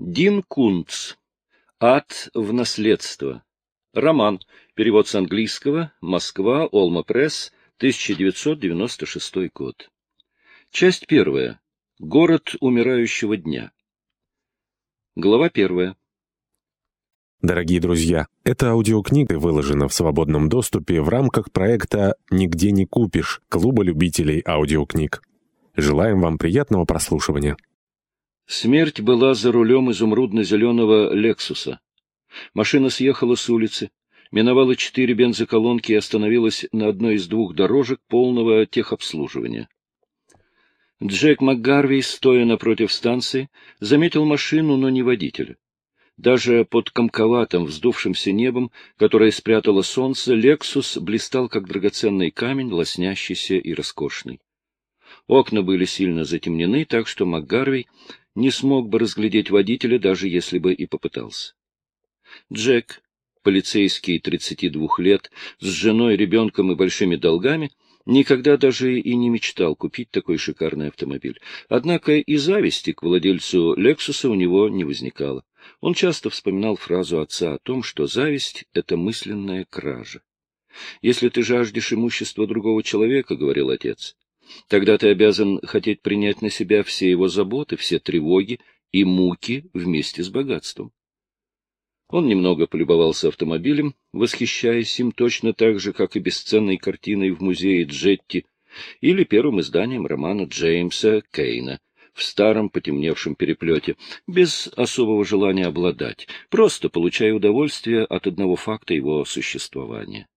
Дин Кунц. Ад в наследство. Роман. Перевод с английского. Москва. Олма Пресс. 1996 год. Часть первая. Город умирающего дня. Глава первая. Дорогие друзья, эта аудиокнига выложена в свободном доступе в рамках проекта «Нигде не купишь» Клуба любителей аудиокниг. Желаем вам приятного прослушивания. Смерть была за рулем изумрудно-зеленого «Лексуса». Машина съехала с улицы, миновала четыре бензоколонки и остановилась на одной из двух дорожек полного техобслуживания. Джек МакГарвей, стоя напротив станции, заметил машину, но не водителя. Даже под комковатым вздувшимся небом, которое спрятало солнце, «Лексус» блистал, как драгоценный камень, лоснящийся и роскошный. Окна были сильно затемнены, так что МакГарвей не смог бы разглядеть водителя, даже если бы и попытался. Джек, полицейский 32 лет, с женой, ребенком и большими долгами, никогда даже и не мечтал купить такой шикарный автомобиль. Однако и зависти к владельцу «Лексуса» у него не возникало. Он часто вспоминал фразу отца о том, что зависть — это мысленная кража. «Если ты жаждешь имущества другого человека, — говорил отец, Тогда ты обязан хотеть принять на себя все его заботы, все тревоги и муки вместе с богатством. Он немного полюбовался автомобилем, восхищаясь им точно так же, как и бесценной картиной в музее Джетти или первым изданием романа Джеймса Кейна в старом потемневшем переплете, без особого желания обладать, просто получая удовольствие от одного факта его существования.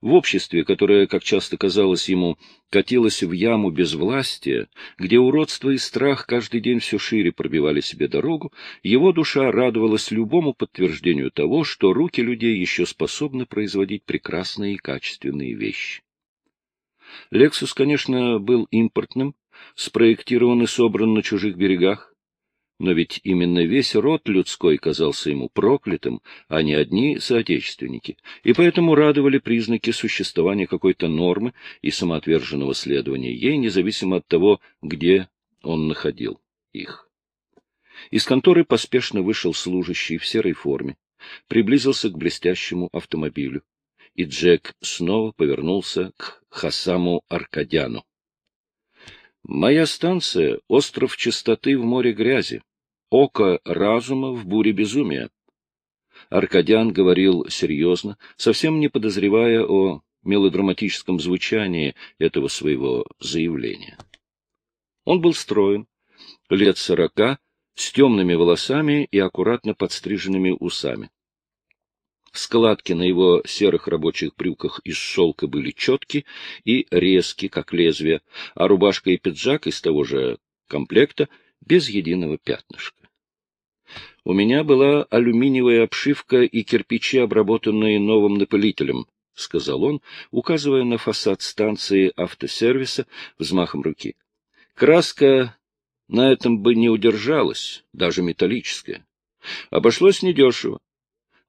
В обществе, которое, как часто казалось ему, катилось в яму безвластия, где уродство и страх каждый день все шире пробивали себе дорогу, его душа радовалась любому подтверждению того, что руки людей еще способны производить прекрасные и качественные вещи. «Лексус», конечно, был импортным, спроектирован и собран на чужих берегах, но ведь именно весь род людской казался ему проклятым, а не одни соотечественники, и поэтому радовали признаки существования какой-то нормы и самоотверженного следования ей, независимо от того, где он находил их. Из конторы поспешно вышел служащий в серой форме, приблизился к блестящему автомобилю, и Джек снова повернулся к Хасаму Аркадяну. «Моя станция — остров чистоты в море грязи», око разума в буре безумия. Аркадян говорил серьезно, совсем не подозревая о мелодраматическом звучании этого своего заявления. Он был строен, лет сорока, с темными волосами и аккуратно подстриженными усами. Складки на его серых рабочих брюках из шелка были четки и резки, как лезвие, а рубашка и пиджак из того же комплекта без единого пятнышка. У меня была алюминиевая обшивка и кирпичи, обработанные новым напылителем, — сказал он, указывая на фасад станции автосервиса взмахом руки. Краска на этом бы не удержалась, даже металлическая. Обошлось недешево.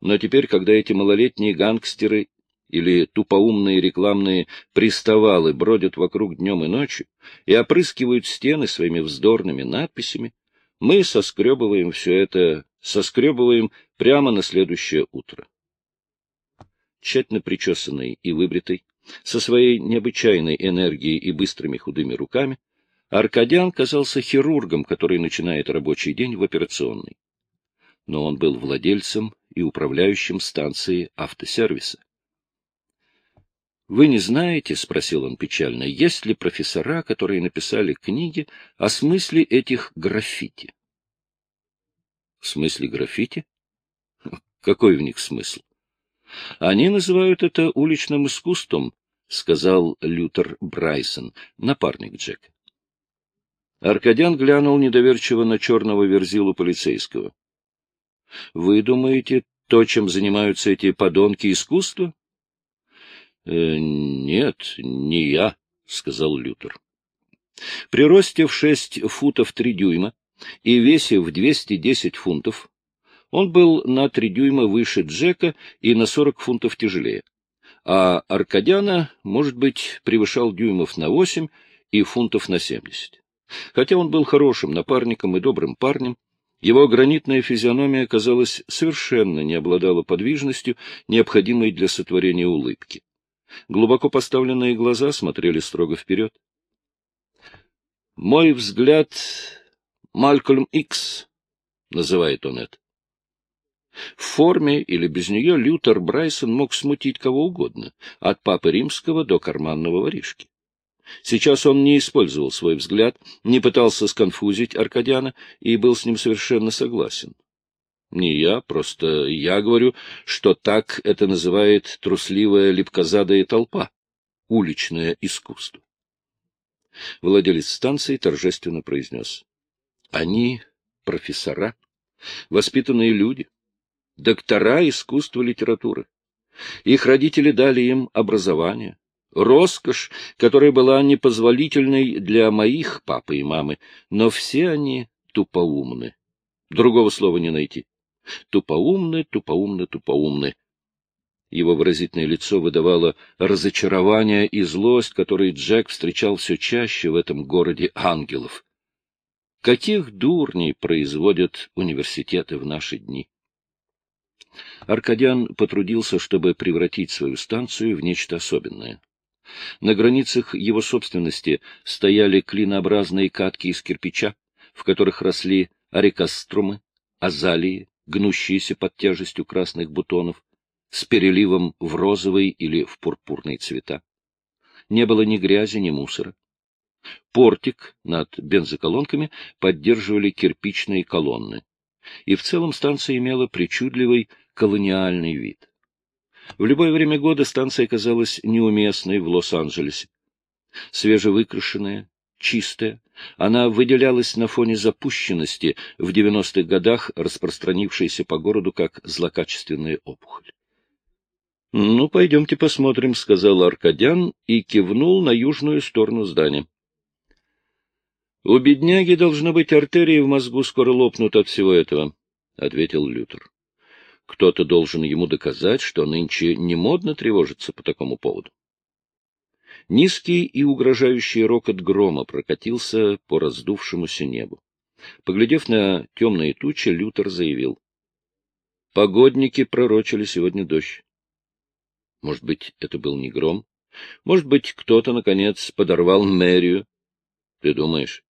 Но теперь, когда эти малолетние гангстеры или тупоумные рекламные приставалы бродят вокруг днем и ночью и опрыскивают стены своими вздорными надписями, мы соскребываем все это, соскребываем прямо на следующее утро. Тщательно причесанный и выбритый, со своей необычайной энергией и быстрыми худыми руками, Аркадян казался хирургом, который начинает рабочий день в операционной. Но он был владельцем и управляющим станции автосервиса. Вы не знаете, — спросил он печально, — есть ли профессора, которые написали книги о смысле этих граффити? — В смысле граффити? Какой в них смысл? — Они называют это уличным искусством, — сказал Лютер Брайсон, напарник Джека. Аркадян глянул недоверчиво на черного верзилу полицейского. — Вы думаете, то, чем занимаются эти подонки искусства? Э, нет, не я, — сказал Лютер. При росте в шесть футов три дюйма и весе в двести десять фунтов он был на три дюйма выше Джека и на сорок фунтов тяжелее, а Аркадяна, может быть, превышал дюймов на восемь и фунтов на семьдесят. Хотя он был хорошим напарником и добрым парнем, Его гранитная физиономия, казалось, совершенно не обладала подвижностью, необходимой для сотворения улыбки. Глубоко поставленные глаза смотрели строго вперед. «Мой взгляд — Малькольм Икс», — называет он это. В форме или без нее Лютер Брайсон мог смутить кого угодно, от папы римского до карманного воришки. Сейчас он не использовал свой взгляд, не пытался сконфузить Аркадяна и был с ним совершенно согласен. Не я, просто я говорю, что так это называет трусливая липкозадая толпа, уличное искусство. Владелец станции торжественно произнес. Они профессора, воспитанные люди, доктора искусства литературы. Их родители дали им образование, роскошь, которая была непозволительной для моих папы и мамы, но все они тупоумны. Другого слова не найти. Тупоумны, тупоумны, тупоумны. Его выразительное лицо выдавало разочарование и злость, которые Джек встречал все чаще в этом городе ангелов. Каких дурней производят университеты в наши дни? Аркадян потрудился, чтобы превратить свою станцию в нечто особенное. На границах его собственности стояли клинообразные катки из кирпича, в которых росли арикаструмы, азалии, гнущиеся под тяжестью красных бутонов, с переливом в розовый или в пурпурные цвета. Не было ни грязи, ни мусора. Портик над бензоколонками поддерживали кирпичные колонны. И в целом станция имела причудливый колониальный вид. В любое время года станция казалась неуместной в Лос-Анджелесе. Свежевыкрашенная, чистая, она выделялась на фоне запущенности в 90-х годах, распространившейся по городу как злокачественная опухоль. — Ну, пойдемте посмотрим, — сказал Аркадян и кивнул на южную сторону здания. — У бедняги должно быть артерии в мозгу скоро лопнут от всего этого, — ответил Лютер. Кто-то должен ему доказать, что нынче не модно тревожиться по такому поводу. Низкий и угрожающий рокот грома прокатился по раздувшемуся небу. Поглядев на темные тучи, Лютер заявил. Погодники пророчили сегодня дождь. Может быть, это был не гром? Может быть, кто-то, наконец, подорвал мэрию? Ты думаешь?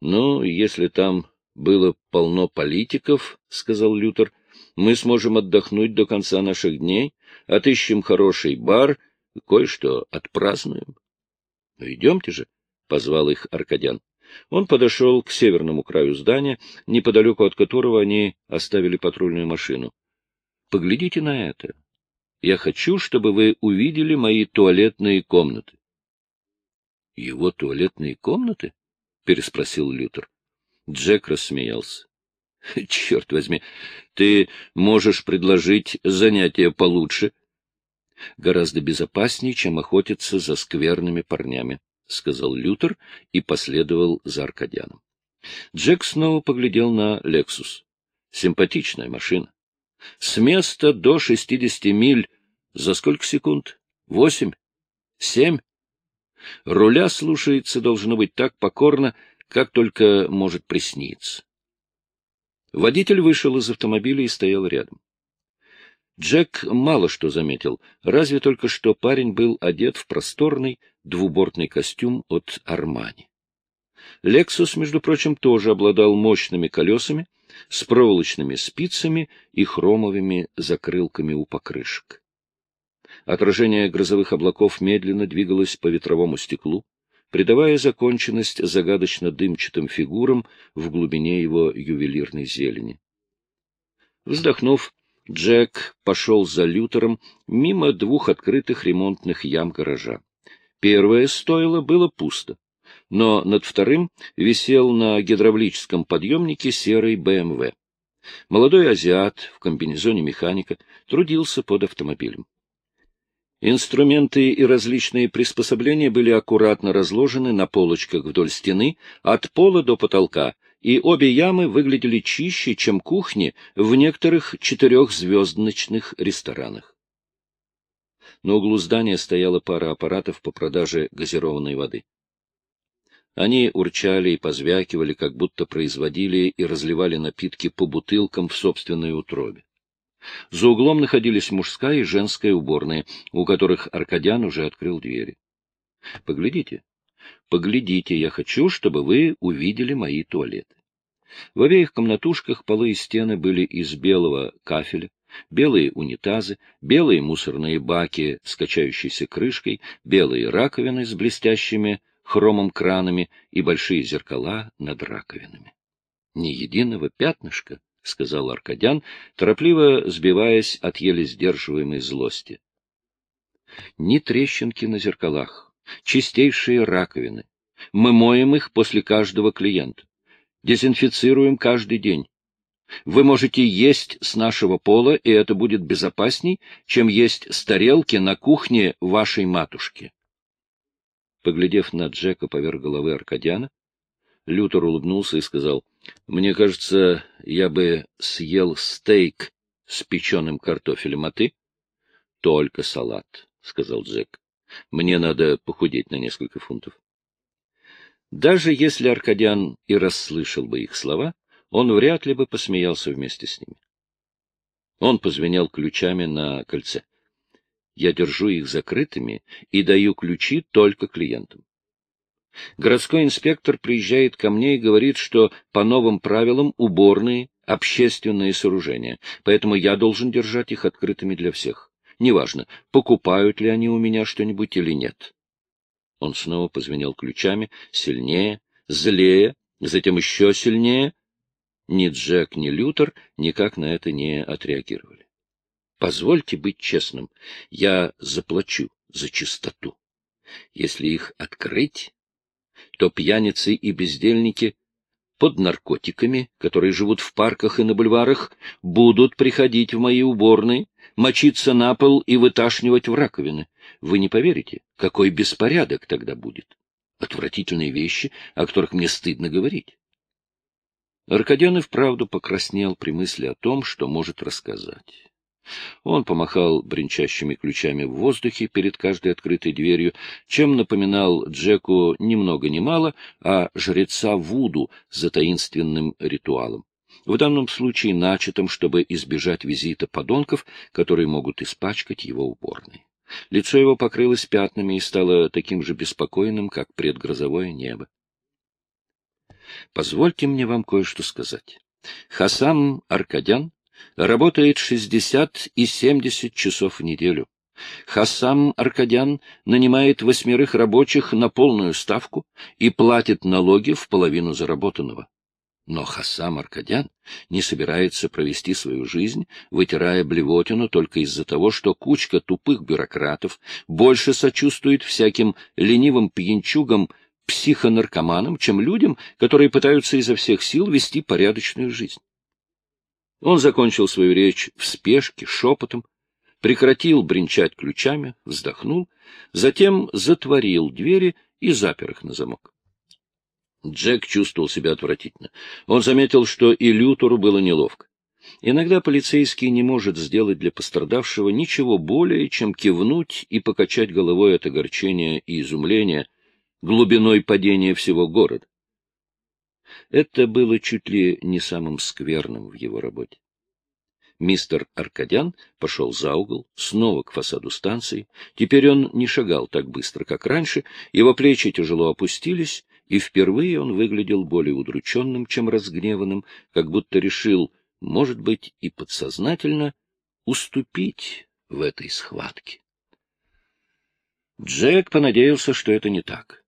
Ну, если там было полно политиков, — сказал Лютер, мы сможем отдохнуть до конца наших дней, отыщем хороший бар, кое-что отпразднуем. — Ну, идемте же, — позвал их Аркадян. Он подошел к северному краю здания, неподалеку от которого они оставили патрульную машину. — Поглядите на это. Я хочу, чтобы вы увидели мои туалетные комнаты. — Его туалетные комнаты? — переспросил Лютер. Джек рассмеялся. — Черт возьми, ты можешь предложить занятие получше. — Гораздо безопаснее, чем охотиться за скверными парнями, — сказал Лютер и последовал за Аркадьяном. Джек снова поглядел на «Лексус». Симпатичная машина. С места до шестидесяти миль за сколько секунд? Восемь? Семь? Руля слушается, должно быть, так покорно, как только может присниться. Водитель вышел из автомобиля и стоял рядом. Джек мало что заметил, разве только что парень был одет в просторный двубортный костюм от Армани. «Лексус», между прочим, тоже обладал мощными колесами, с проволочными спицами и хромовыми закрылками у покрышек. Отражение грозовых облаков медленно двигалось по ветровому стеклу, придавая законченность загадочно дымчатым фигурам в глубине его ювелирной зелени. Вздохнув, Джек пошел за Лютером мимо двух открытых ремонтных ям гаража. Первое стоило было пусто, но над вторым висел на гидравлическом подъемнике серый БМВ. Молодой азиат в комбинезоне механика трудился под автомобилем. Инструменты и различные приспособления были аккуратно разложены на полочках вдоль стены, от пола до потолка, и обе ямы выглядели чище, чем кухни в некоторых четырехзвездочных ресторанах. На углу здания стояла пара аппаратов по продаже газированной воды. Они урчали и позвякивали, как будто производили и разливали напитки по бутылкам в собственной утробе. За углом находились мужская и женская уборные, у которых Аркадян уже открыл двери. — Поглядите, поглядите, я хочу, чтобы вы увидели мои туалеты. В обеих комнатушках полы и стены были из белого кафеля, белые унитазы, белые мусорные баки с качающейся крышкой, белые раковины с блестящими хромом кранами и большие зеркала над раковинами. Ни единого пятнышка, — сказал Аркадян, торопливо сбиваясь от еле сдерживаемой злости. Ни трещинки на зеркалах, чистейшие раковины. Мы моем их после каждого клиента. Дезинфицируем каждый день. Вы можете есть с нашего пола, и это будет безопасней, чем есть с тарелки на кухне вашей матушки. Поглядев на Джека поверх головы Аркадяна, Лютер улыбнулся и сказал, — Мне кажется, я бы съел стейк с печеным картофелем, а ты? — Только салат, — сказал Джек. — Мне надо похудеть на несколько фунтов. Даже если Аркадян и расслышал бы их слова, он вряд ли бы посмеялся вместе с ними. Он позвенел ключами на кольце. Я держу их закрытыми и даю ключи только клиентам. Городской инспектор приезжает ко мне и говорит, что по новым правилам уборные — общественные сооружения, поэтому я должен держать их открытыми для всех. Неважно, покупают ли они у меня что-нибудь или нет. Он снова позвенел ключами, сильнее, злее, затем еще сильнее. Ни Джек, ни Лютер никак на это не отреагировали. Позвольте быть честным, я заплачу за чистоту. Если их открыть, то пьяницы и бездельники под наркотиками, которые живут в парках и на бульварах, будут приходить в мои уборные, мочиться на пол и выташнивать в раковины. Вы не поверите, какой беспорядок тогда будет. Отвратительные вещи, о которых мне стыдно говорить. Аркадьян и вправду покраснел при мысли о том, что может рассказать. Он помахал бренчащими ключами в воздухе перед каждой открытой дверью, чем напоминал Джеку ни много ни мало, а жреца Вуду за таинственным ритуалом. В данном случае начатым, чтобы избежать визита подонков, которые могут испачкать его уборной. Лицо его покрылось пятнами и стало таким же беспокойным, как предгрозовое небо. Позвольте мне вам кое-что сказать. Хасам Аркадян работает 60 и 70 часов в неделю. Хасам Аркадян нанимает восьмерых рабочих на полную ставку и платит налоги в половину заработанного. Но Хасам Аркадян не собирается провести свою жизнь, вытирая блевотину только из-за того, что кучка тупых бюрократов больше сочувствует всяким ленивым пьянчугам, психонаркоманам, чем людям, которые пытаются изо всех сил вести порядочную жизнь. Он закончил свою речь в спешке, шепотом, прекратил бренчать ключами, вздохнул, затем затворил двери и запер их на замок. Джек чувствовал себя отвратительно. Он заметил, что и Лютору было неловко. Иногда полицейский не может сделать для пострадавшего ничего более, чем кивнуть и покачать головой от огорчения и изумления глубиной падения всего города. Это было чуть ли не самым скверным в его работе. Мистер Аркадян пошел за угол, снова к фасаду станции. Теперь он не шагал так быстро, как раньше, его плечи тяжело опустились, и впервые он выглядел более удрученным, чем разгневанным, как будто решил, может быть, и подсознательно уступить в этой схватке. Джек понадеялся, что это не так.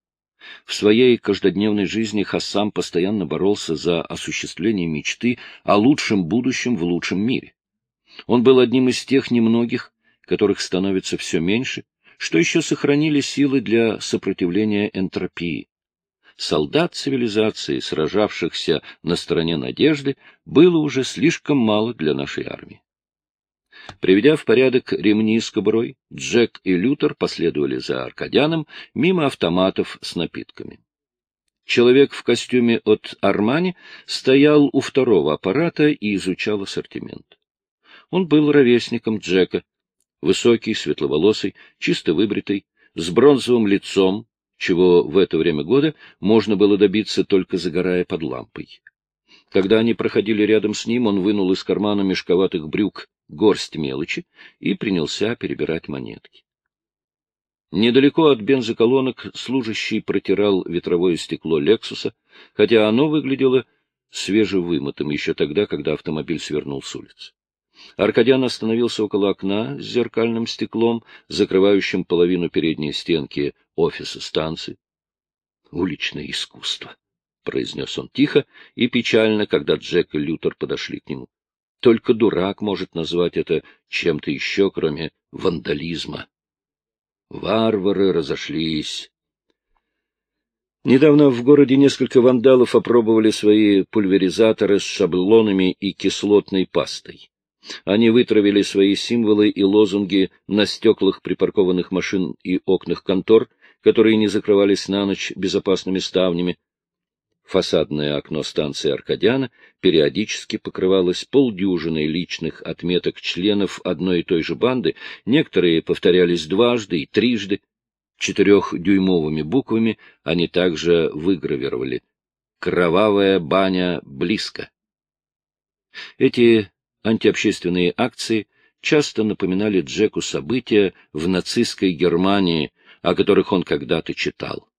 В своей каждодневной жизни Хассам постоянно боролся за осуществление мечты о лучшем будущем в лучшем мире. Он был одним из тех немногих, которых становится все меньше, что еще сохранили силы для сопротивления энтропии. Солдат цивилизации, сражавшихся на стороне надежды, было уже слишком мало для нашей армии. Приведя в порядок ремни с кобурой, Джек и Лютер последовали за Аркадяном мимо автоматов с напитками. Человек в костюме от Армани стоял у второго аппарата и изучал ассортимент. Он был ровесником Джека, высокий, светловолосый, чисто выбритый, с бронзовым лицом, чего в это время года можно было добиться только загорая под лампой. Когда они проходили рядом с ним, он вынул из кармана мешковатых брюк горсть мелочи и принялся перебирать монетки. Недалеко от бензоколонок служащий протирал ветровое стекло «Лексуса», хотя оно выглядело свежевымытым еще тогда, когда автомобиль свернул с улицы. Аркадьян остановился около окна с зеркальным стеклом, закрывающим половину передней стенки офиса станции. «Уличное искусство», — произнес он тихо и печально, когда Джек и Лютер подошли к нему. «Только дурак может назвать это чем-то еще, кроме вандализма». Варвары разошлись. Недавно в городе несколько вандалов опробовали свои пульверизаторы с шаблонами и кислотной пастой. Они вытравили свои символы и лозунги на стеклах припаркованных машин и окнах контор, которые не закрывались на ночь безопасными ставнями. Фасадное окно станции Аркадиана периодически покрывалось полдюжиной личных отметок членов одной и той же банды, некоторые повторялись дважды и трижды. Четырехдюймовыми буквами они также выгравировали «Кровавая баня близко». Эти антиобщественные акции часто напоминали Джеку события в нацистской Германии, о которых он когда-то читал.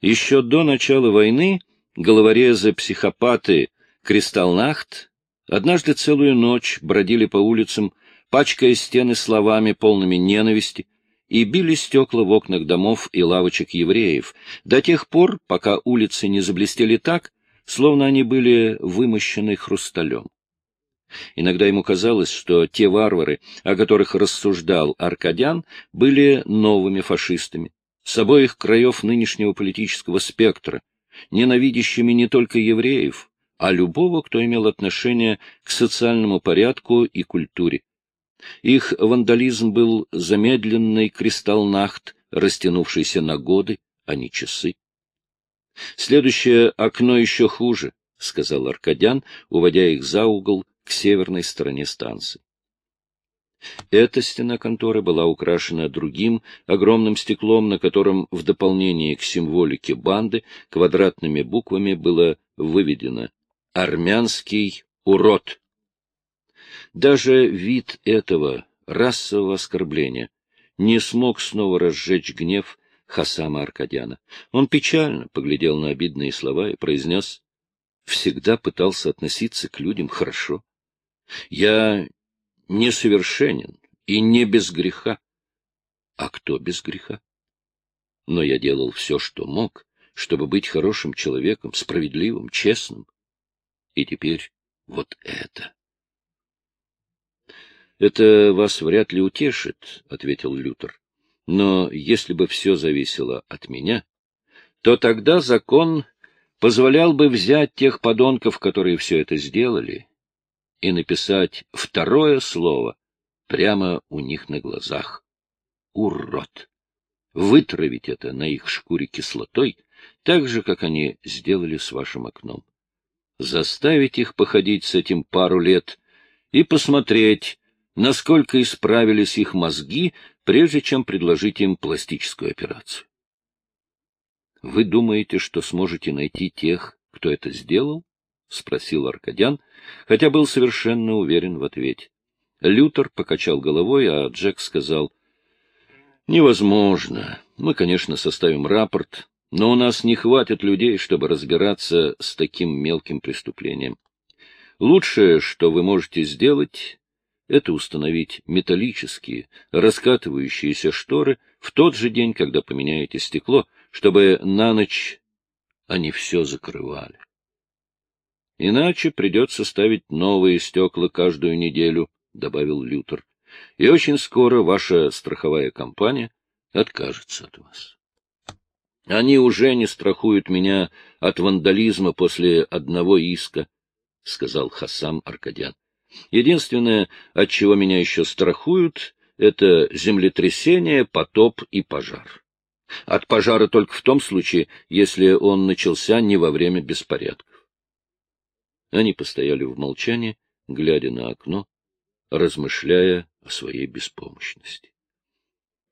Еще до начала войны головорезы-психопаты Кристалнахт однажды целую ночь бродили по улицам, пачкая стены словами, полными ненависти, и били стекла в окнах домов и лавочек евреев, до тех пор, пока улицы не заблестели так, словно они были вымощены хрусталем. Иногда ему казалось, что те варвары, о которых рассуждал Аркадян, были новыми фашистами, с обоих краев нынешнего политического спектра, ненавидящими не только евреев, а любого, кто имел отношение к социальному порядку и культуре. Их вандализм был замедленный кристаллнахт, растянувшийся на годы, а не часы. «Следующее окно еще хуже», — сказал Аркадян, уводя их за угол к северной стороне станции. Эта стена конторы была украшена другим огромным стеклом, на котором в дополнение к символике банды квадратными буквами было выведено «Армянский урод». Даже вид этого расового оскорбления не смог снова разжечь гнев Хасама Аркадяна. Он печально поглядел на обидные слова и произнес «Всегда пытался относиться к людям хорошо. Я несовершенен и не без греха. А кто без греха? Но я делал все, что мог, чтобы быть хорошим человеком, справедливым, честным. И теперь вот это. — Это вас вряд ли утешит, — ответил Лютер. — Но если бы все зависело от меня, то тогда закон позволял бы взять тех подонков, которые все это сделали, и написать второе слово прямо у них на глазах. Урод! Вытравить это на их шкуре кислотой, так же, как они сделали с вашим окном. Заставить их походить с этим пару лет и посмотреть, насколько исправились их мозги, прежде чем предложить им пластическую операцию. Вы думаете, что сможете найти тех, кто это сделал? — спросил Аркадян, хотя был совершенно уверен в ответе. Лютер покачал головой, а Джек сказал, — Невозможно. Мы, конечно, составим рапорт, но у нас не хватит людей, чтобы разбираться с таким мелким преступлением. Лучшее, что вы можете сделать, это установить металлические, раскатывающиеся шторы в тот же день, когда поменяете стекло, чтобы на ночь они все закрывали. Иначе придется ставить новые стекла каждую неделю, — добавил Лютер. И очень скоро ваша страховая компания откажется от вас. Они уже не страхуют меня от вандализма после одного иска, — сказал Хасам Аркадян. Единственное, от чего меня еще страхуют, это землетрясение, потоп и пожар. От пожара только в том случае, если он начался не во время беспорядка. Они постояли в молчании, глядя на окно, размышляя о своей беспомощности.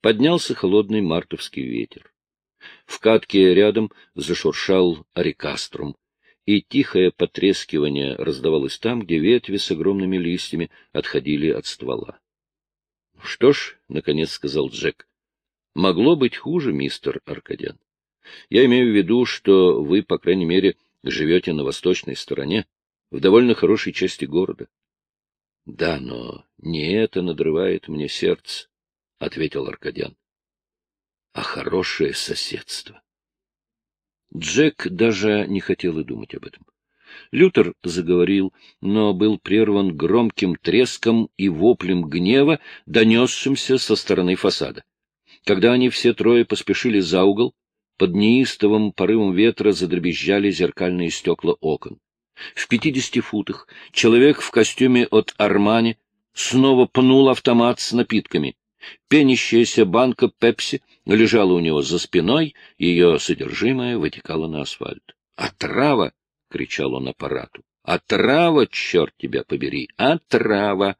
Поднялся холодный мартовский ветер. В катке рядом зашуршал арикаструм, и тихое потрескивание раздавалось там, где ветви с огромными листьями отходили от ствола. — Что ж, — наконец сказал Джек, — могло быть хуже, мистер Аркадян. Я имею в виду, что вы, по крайней мере, живете на восточной стороне, в довольно хорошей части города. — Да, но не это надрывает мне сердце, — ответил Аркадян, — а хорошее соседство. Джек даже не хотел и думать об этом. Лютер заговорил, но был прерван громким треском и воплем гнева, донесшимся со стороны фасада. Когда они все трое поспешили за угол, под неистовым порывом ветра задребезжали зеркальные стекла окон. В пятидесяти футах человек в костюме от Армани снова пнул автомат с напитками. Пенящаяся банка пепси лежала у него за спиной, ее содержимое вытекало на асфальт. «Отрава!» — кричал он аппарату. «Отрава, черт тебя побери! Отрава!»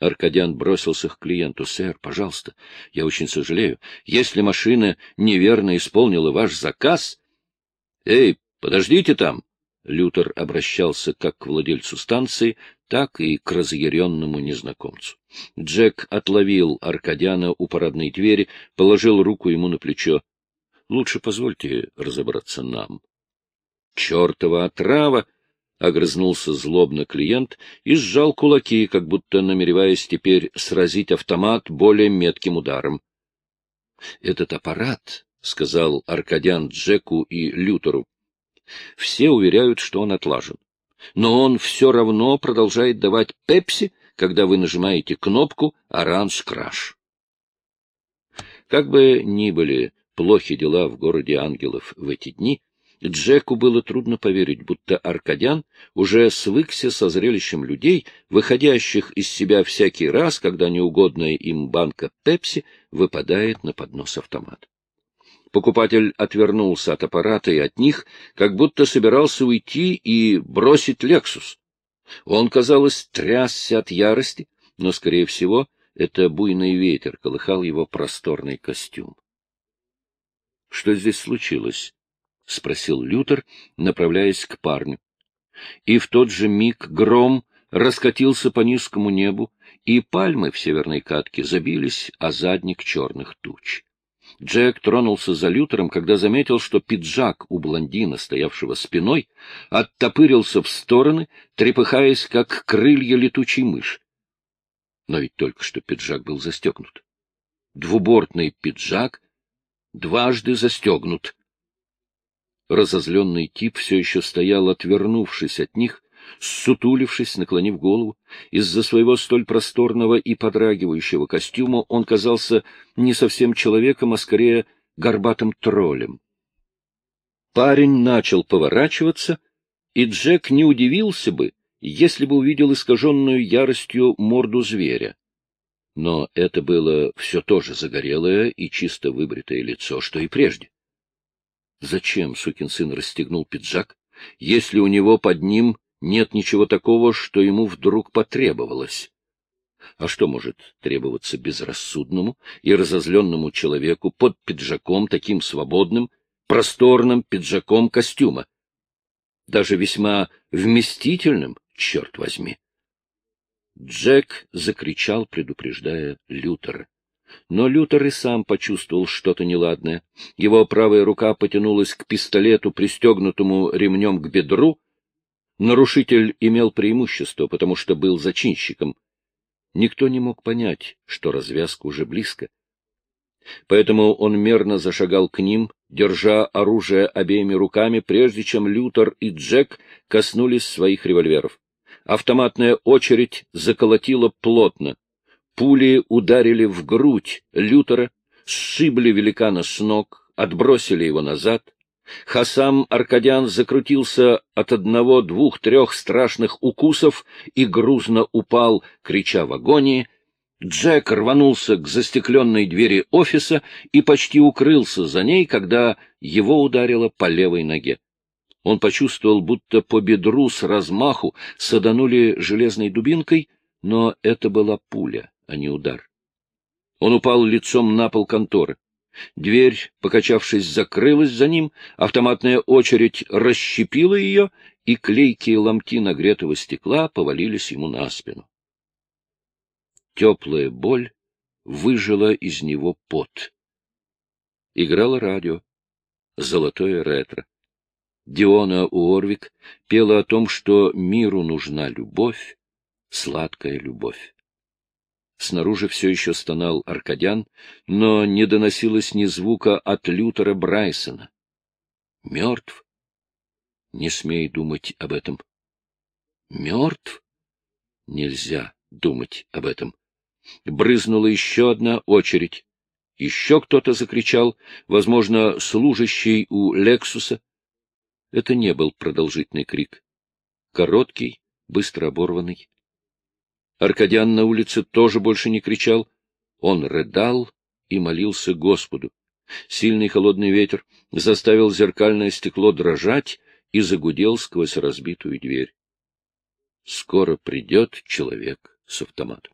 Аркадян бросился к клиенту. — Сэр, пожалуйста, я очень сожалею. Если машина неверно исполнила ваш заказ... — Эй, подождите там! Лютер обращался как к владельцу станции, так и к разъяренному незнакомцу. Джек отловил Аркадяна у парадной двери, положил руку ему на плечо. — Лучше позвольте разобраться нам. — Чертова отрава! — огрызнулся злобно клиент и сжал кулаки, как будто намереваясь теперь сразить автомат более метким ударом. — Этот аппарат, — сказал Аркадян Джеку и Лютеру, — все уверяют, что он отлажен. Но он все равно продолжает давать пепси, когда вы нажимаете кнопку «Оранж Краш». Как бы ни были плохи дела в городе ангелов в эти дни, Джеку было трудно поверить, будто Аркадян уже свыкся со зрелищем людей, выходящих из себя всякий раз, когда неугодная им банка пепси выпадает на поднос автомат. Покупатель отвернулся от аппарата и от них, как будто собирался уйти и бросить «Лексус». Он, казалось, трясся от ярости, но, скорее всего, это буйный ветер колыхал его просторный костюм. — Что здесь случилось? — спросил Лютер, направляясь к парню. И в тот же миг гром раскатился по низкому небу, и пальмы в северной катке забились о задник черных туч. Джек тронулся за Лютером, когда заметил, что пиджак у блондина, стоявшего спиной, оттопырился в стороны, трепыхаясь, как крылья летучей мыши. Но ведь только что пиджак был застегнут. Двубортный пиджак дважды застегнут. Разозленный тип все еще стоял, отвернувшись от них, сутулившись, наклонив голову. Из-за своего столь просторного и подрагивающего костюма он казался не совсем человеком, а скорее горбатым троллем. Парень начал поворачиваться, и Джек не удивился бы, если бы увидел искаженную яростью морду зверя. Но это было все то же загорелое и чисто выбритое лицо, что и прежде. Зачем сукин сын расстегнул пиджак, если у него под ним нет ничего такого, что ему вдруг потребовалось? А что может требоваться безрассудному и разозленному человеку под пиджаком таким свободным, просторным пиджаком костюма? Даже весьма вместительным, черт возьми. Джек закричал, предупреждая Лютера. Но Лютер и сам почувствовал что-то неладное. Его правая рука потянулась к пистолету, пристегнутому ремнем к бедру. Нарушитель имел преимущество, потому что был зачинщиком. Никто не мог понять, что развязка уже близко. Поэтому он мерно зашагал к ним, держа оружие обеими руками, прежде чем Лютер и Джек коснулись своих револьверов. Автоматная очередь заколотила плотно. Пули ударили в грудь Лютера, сшибли великана с ног, отбросили его назад. Хасам Аркадян закрутился от одного, двух, трех страшных укусов и грузно упал, крича в агонии. Джек рванулся к застекленной двери офиса и почти укрылся за ней, когда его ударило по левой ноге. Он почувствовал, будто по бедру с размаху саданули железной дубинкой, но это была пуля а не удар. Он упал лицом на пол конторы. Дверь, покачавшись, закрылась за ним, автоматная очередь расщепила ее, и клейкие ломти нагретого стекла повалились ему на спину. Теплая боль выжила из него пот. Играло радио. Золотое ретро. Диона Уорвик пела о том, что миру нужна любовь, сладкая любовь. Снаружи все еще стонал Аркадян, но не доносилось ни звука от Лютера Брайсона. Мертв? Не смей думать об этом. Мертв? Нельзя думать об этом. Брызнула еще одна очередь. Еще кто-то закричал, возможно, служащий у Лексуса. Это не был продолжительный крик. Короткий, быстро оборванный. Аркадян на улице тоже больше не кричал. Он рыдал и молился Господу. Сильный холодный ветер заставил зеркальное стекло дрожать и загудел сквозь разбитую дверь. Скоро придет человек с автоматом.